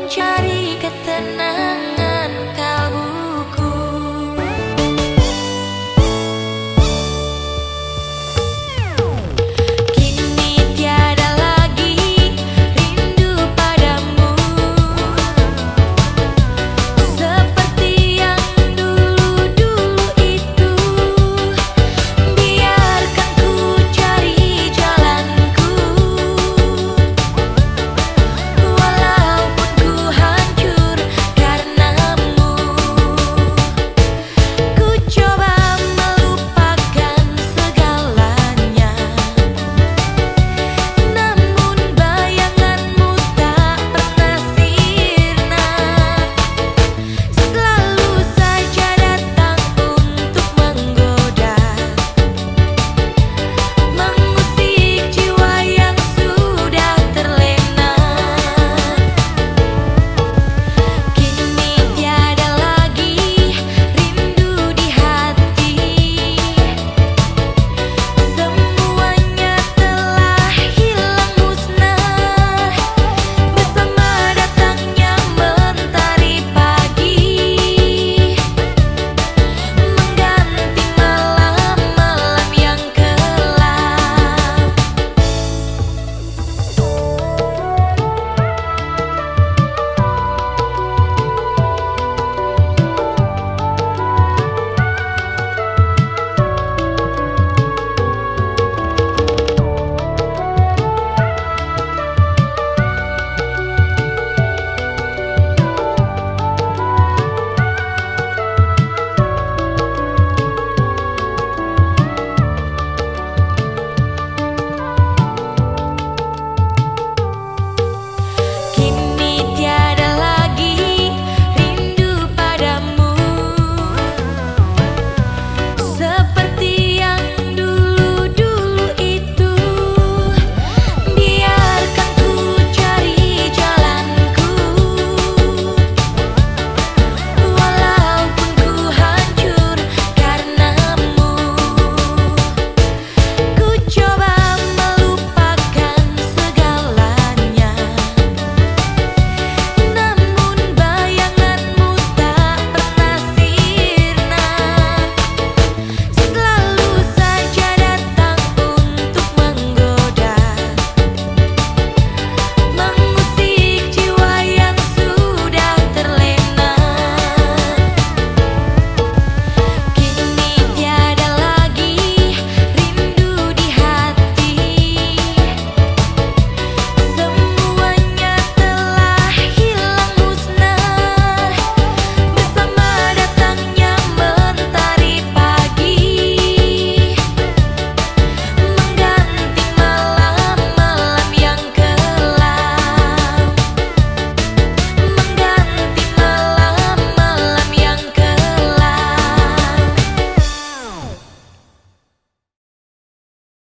mencari ketenangan.